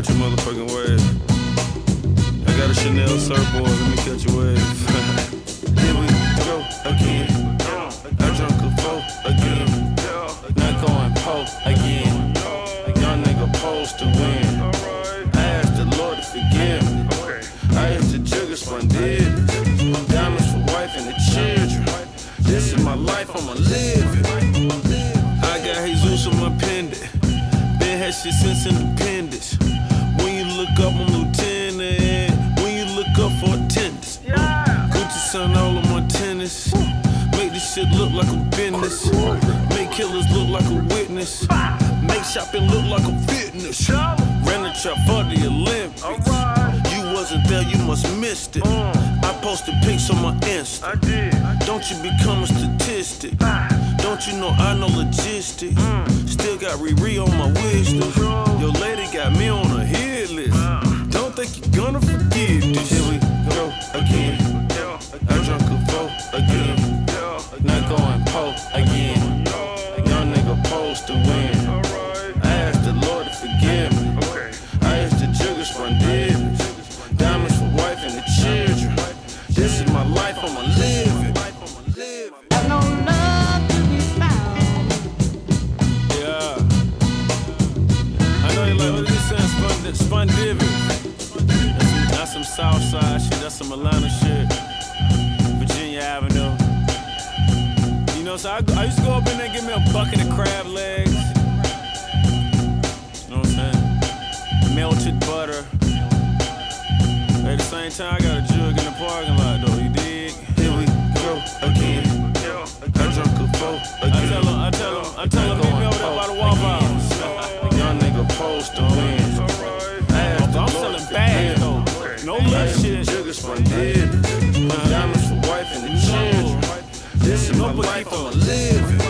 catch a motherfucking wave. I got a Chanel surfboard, let me catch a wave. Here we go again. I drunk a four again. Not going po again. Young nigga posed to win. I asked the Lord to forgive me. I hit the jigger spondid. Diamonds for wife and the children. This is my life, I'ma live. I got Jesus on my pendant. Been had shit since independence. Look up, I'm lieutenant. When you look up for attendance. Gucci son all of my tennis. Make this shit look like a business. Make killers look like a witness. Make shopping look like a fitness. Ran the trap for the Olympics. You wasn't there, you must missed it. I posted pics on my Insta. Don't you become a statistic? Don't you know I know logistics? Still got Riri on my wish list. Your lady got me on a gonna forget this. Here we go again. I drunk a four again. Not going po again. Young nigga posed to win. I asked the Lord to forgive me. I asked the jiggers from Davis. Diamonds for wife and the children. This is my life, I'ma live it. There's no love to be found. Yeah. I know you're like, what is this saying? Spun, Spondivits. Some Southside shit. That's some Atlanta shit. Virginia Avenue. You know, so I, I used to go up in there and get me a bucket of crab legs. You know what I'm saying? Melted butter. At the same time, I got a jug in the parking lot, No am shit. Jiggers from dead. Diamonds for wife and the children. This is my life, I'ma live